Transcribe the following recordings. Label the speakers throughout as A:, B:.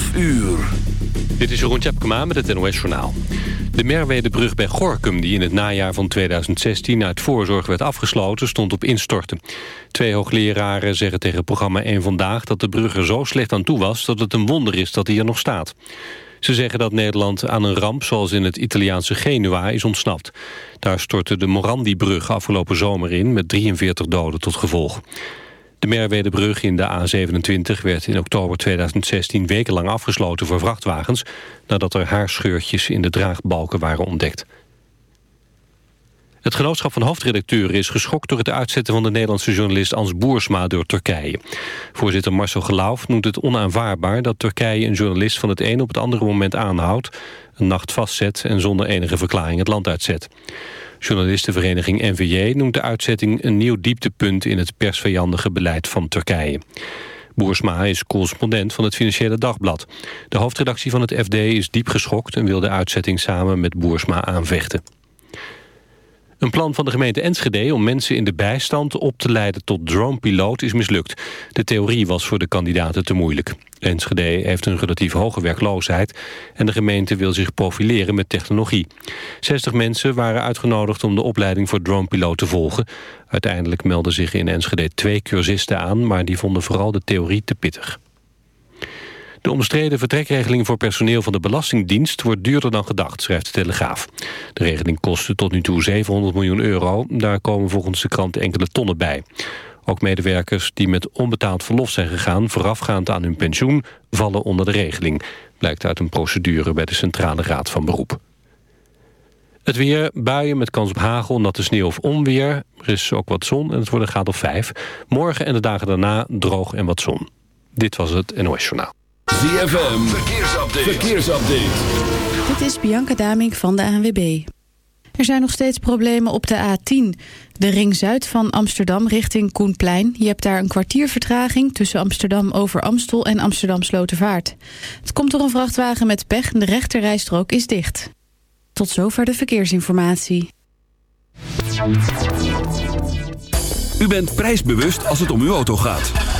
A: 12 uur.
B: Dit is Jeroen Tjepkema met het NOS Journaal. De Merwedebrug bij Gorkum, die in het najaar van 2016 uit voorzorg werd afgesloten, stond op instorten. Twee hoogleraren zeggen tegen programma 1 Vandaag dat de brug er zo slecht aan toe was dat het een wonder is dat hij er nog staat. Ze zeggen dat Nederland aan een ramp zoals in het Italiaanse Genua is ontsnapt. Daar stortte de Morandi-brug afgelopen zomer in met 43 doden tot gevolg. De Merwedebrug in de A27 werd in oktober 2016 wekenlang afgesloten voor vrachtwagens... nadat er haarscheurtjes in de draagbalken waren ontdekt. Het genootschap van hoofdredacteuren is geschokt door het uitzetten van de Nederlandse journalist Ans Boersma door Turkije. Voorzitter Marcel Gelauf noemt het onaanvaardbaar dat Turkije een journalist van het een op het andere moment aanhoudt, een nacht vastzet en zonder enige verklaring het land uitzet. Journalistenvereniging NVJ noemt de uitzetting een nieuw dieptepunt in het persvijandige beleid van Turkije. Boersma is correspondent van het Financiële Dagblad. De hoofdredactie van het FD is diep geschokt en wil de uitzetting samen met Boersma aanvechten. Een plan van de gemeente Enschede om mensen in de bijstand op te leiden tot dronepiloot is mislukt. De theorie was voor de kandidaten te moeilijk. Enschede heeft een relatief hoge werkloosheid en de gemeente wil zich profileren met technologie. 60 mensen waren uitgenodigd om de opleiding voor dronepiloot te volgen. Uiteindelijk melden zich in Enschede twee cursisten aan, maar die vonden vooral de theorie te pittig. De omstreden vertrekregeling voor personeel van de Belastingdienst wordt duurder dan gedacht, schrijft de Telegraaf. De regeling kostte tot nu toe 700 miljoen euro. Daar komen volgens de krant enkele tonnen bij. Ook medewerkers die met onbetaald verlof zijn gegaan... voorafgaand aan hun pensioen, vallen onder de regeling. Blijkt uit een procedure bij de Centrale Raad van Beroep. Het weer, buien met kans op hagel, natte sneeuw of onweer. Er is ook wat zon en het wordt een graad of 5. Morgen en de dagen daarna droog en wat zon. Dit was het NOS Journaal.
A: ZFM, verkeersupdate. verkeersupdate.
C: Dit is Bianca Daming van de ANWB. Er zijn nog steeds problemen op de A10. De ring zuid van Amsterdam richting Koenplein. Je hebt daar een kwartier vertraging tussen Amsterdam over Amstel en Amsterdam Slotervaart. Het komt door een vrachtwagen met pech en de rechterrijstrook is dicht. Tot zover de verkeersinformatie.
A: U bent prijsbewust als het om uw auto gaat.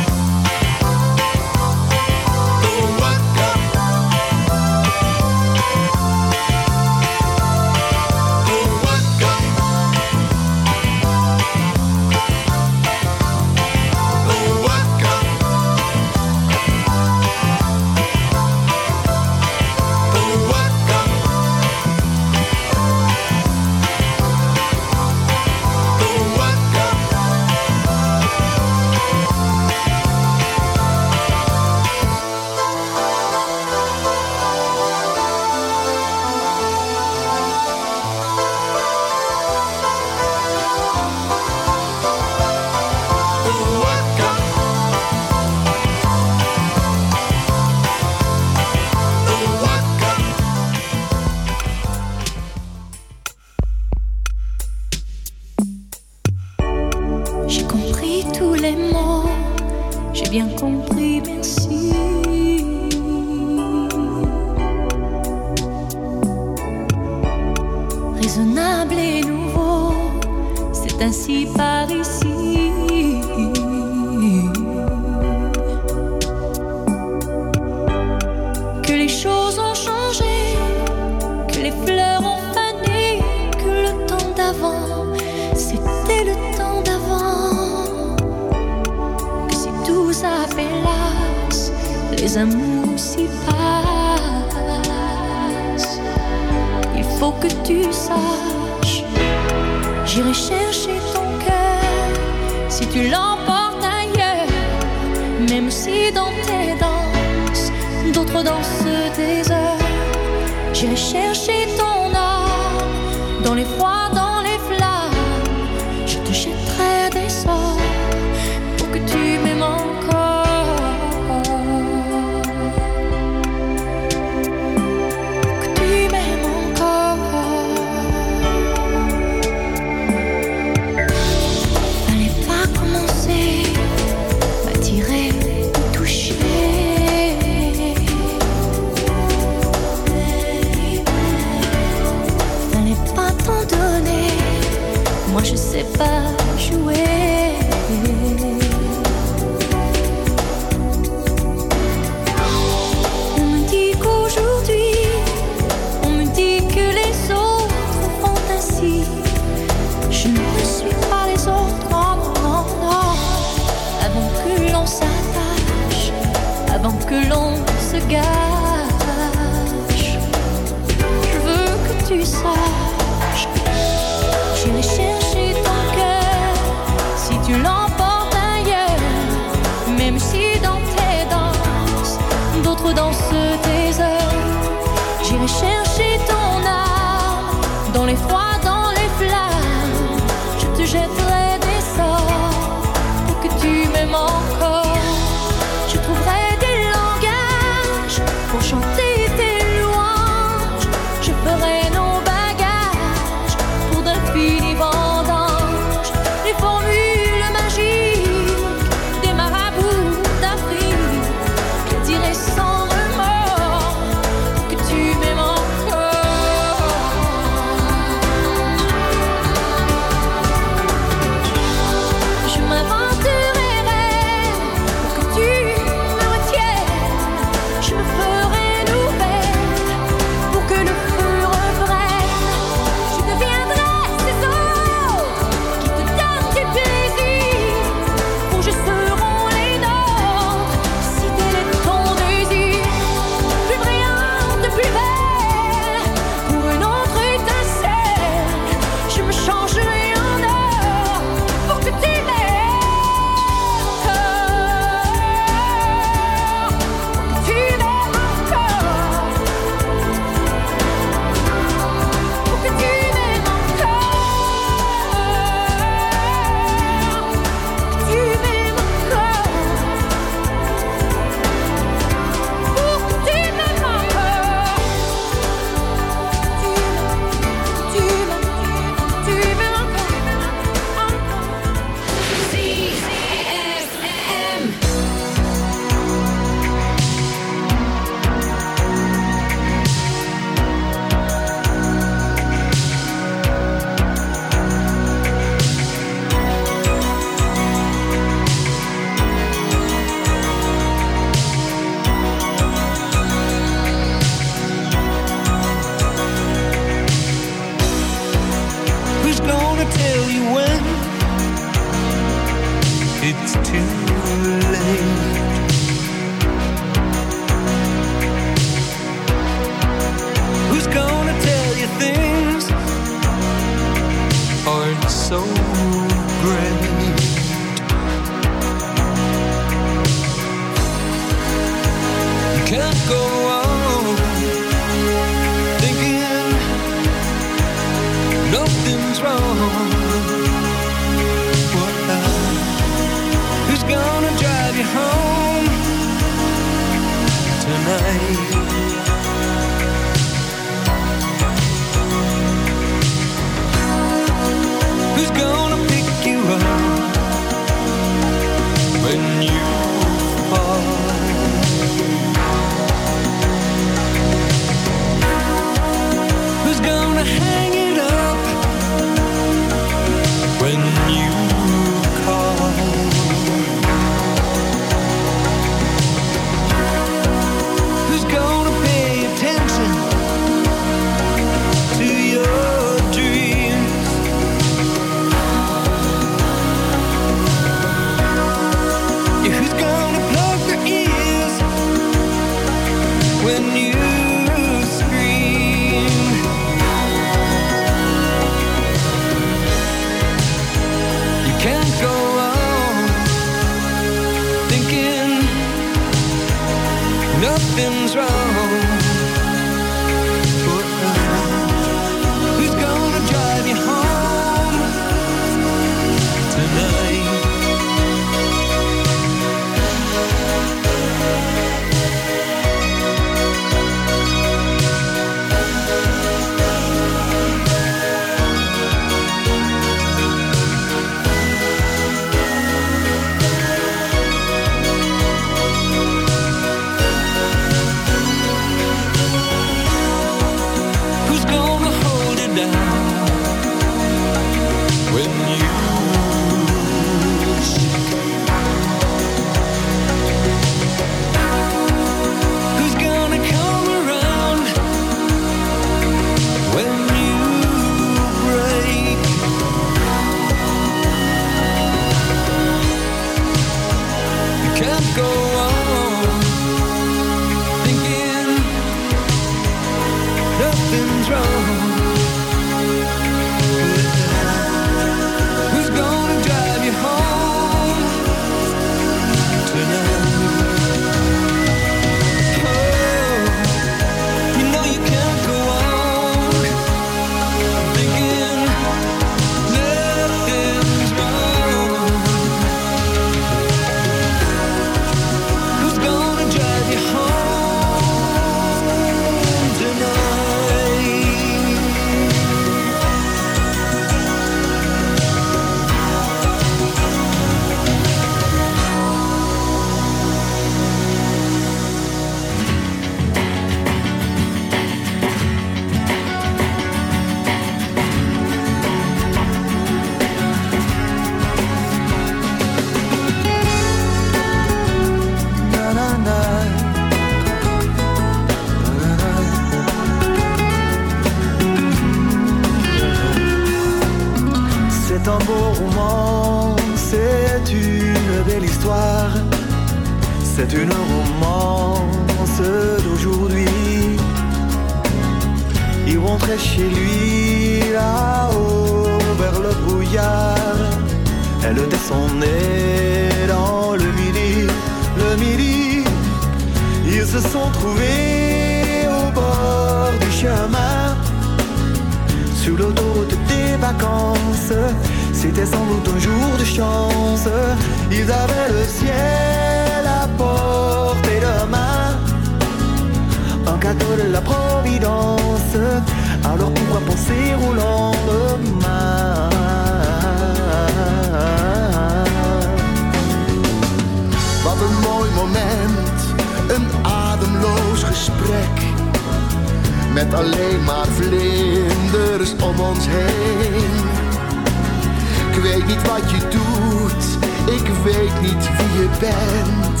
D: Bent.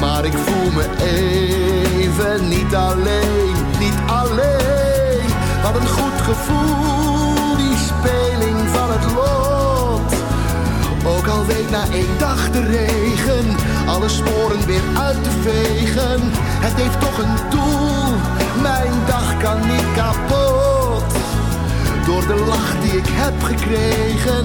D: Maar ik voel me even niet alleen, niet alleen. Wat een goed gevoel, die speling van het lot. Ook al week na één dag de regen, alle sporen weer uit te vegen. Het heeft toch een doel, mijn dag kan niet kapot. Door de lach die ik heb gekregen,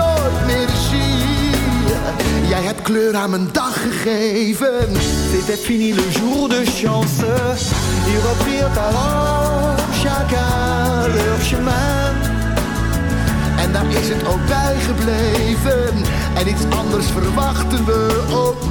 D: Jij hebt kleur aan mijn dag gegeven. C'était fini le jour de chance. Ils reprirent alors chacun leur chemin. En daar is het ook bij gebleven. En iets anders verwachten we ook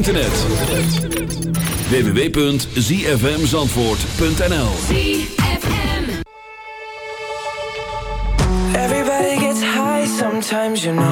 A: internet. www.zfmzandvoort.nl
E: Everybody gets high sometimes, you know.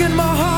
F: In my
E: heart.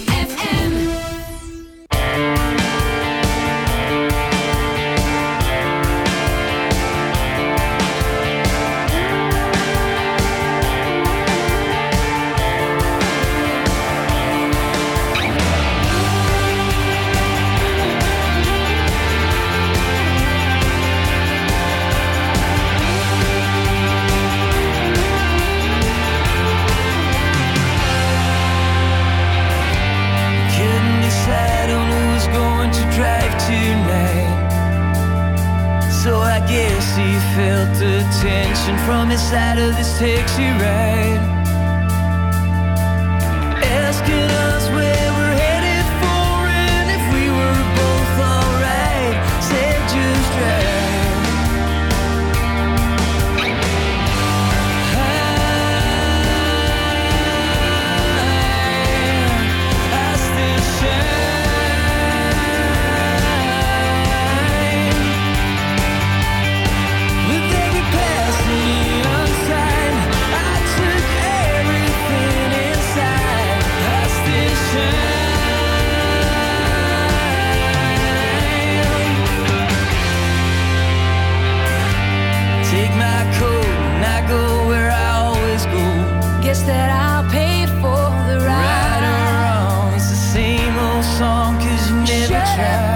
G: Yeah.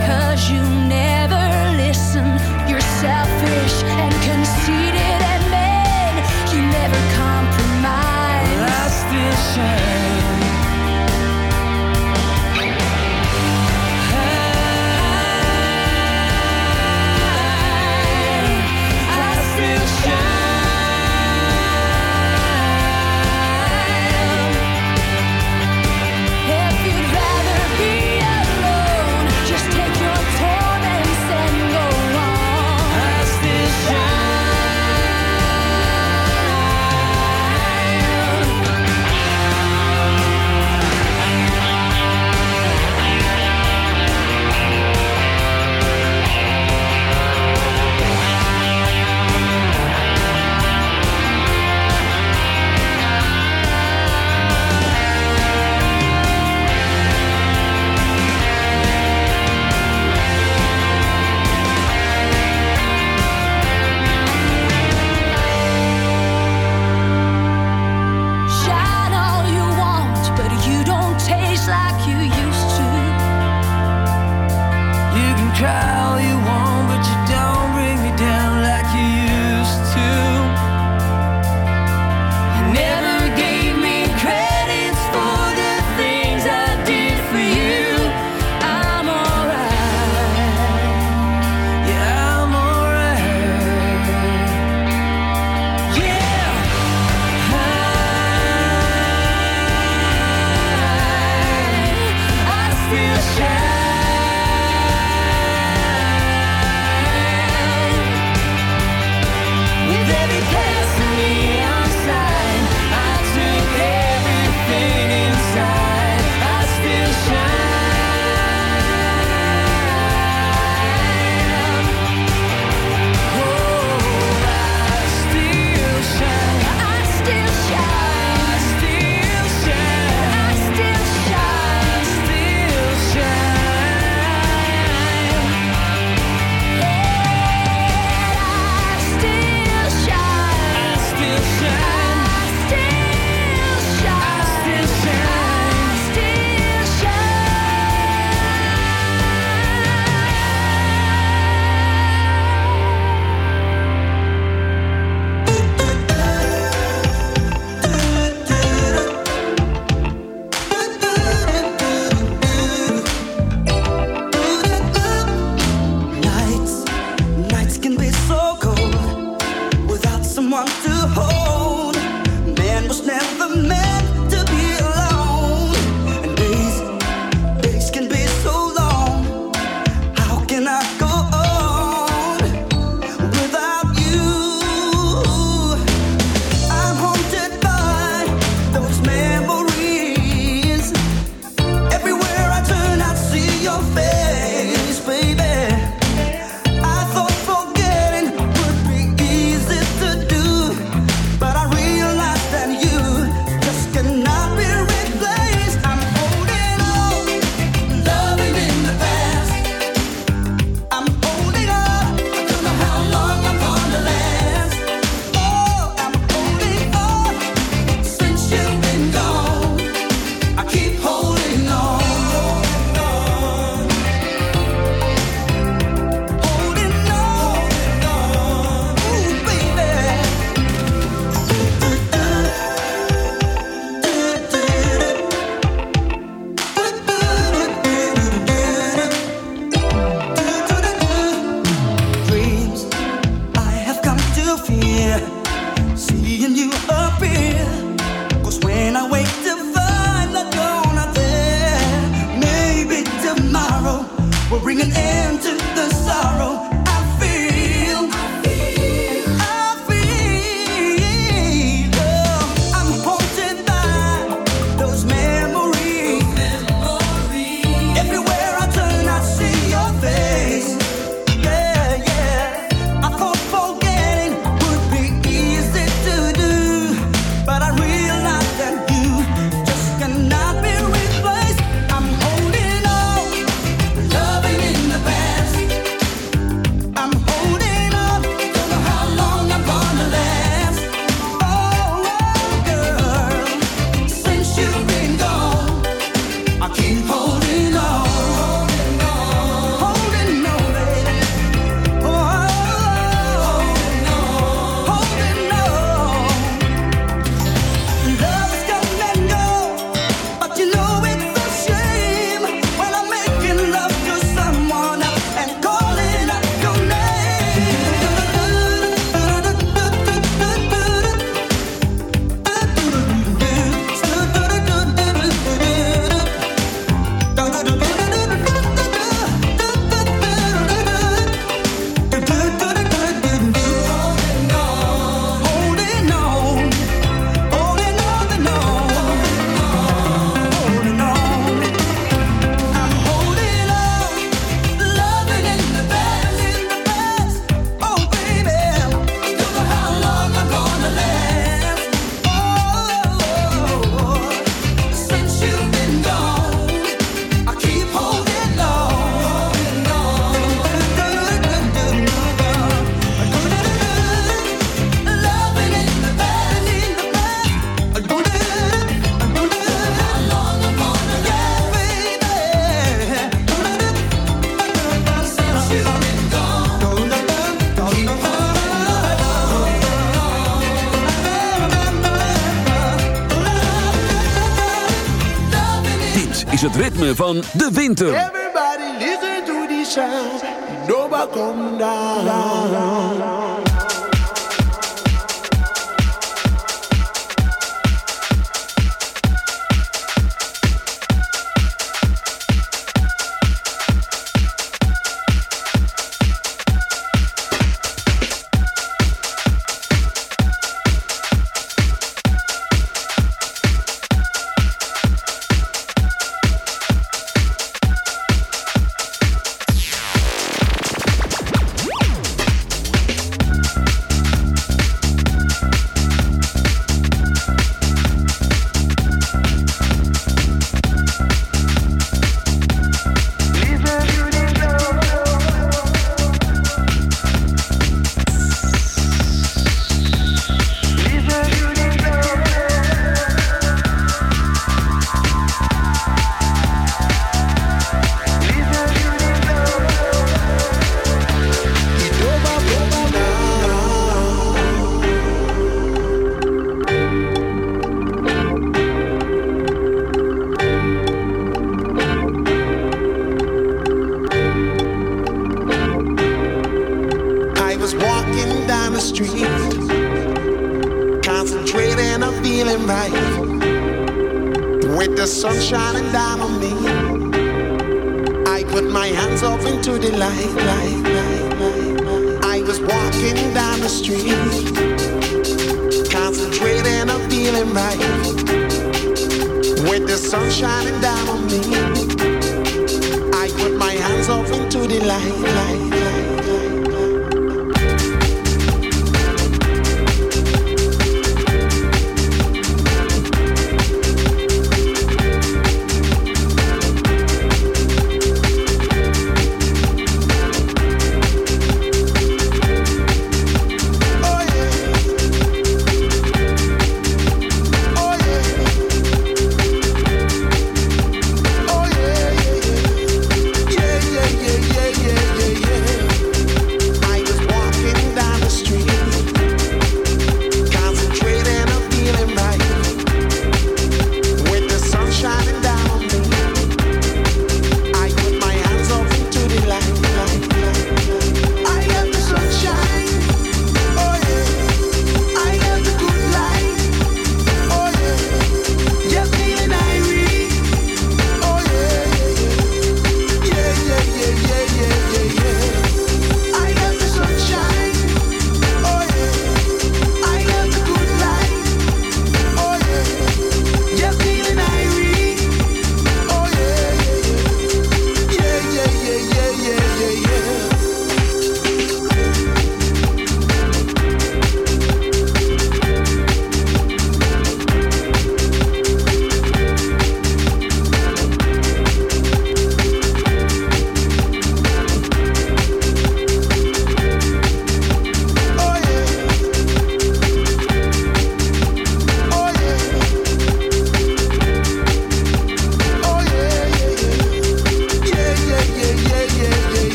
A: van de winter.
H: Everybody listen to the sound. Nobody come down.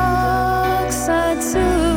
I: dark side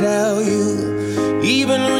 I: tell you, even.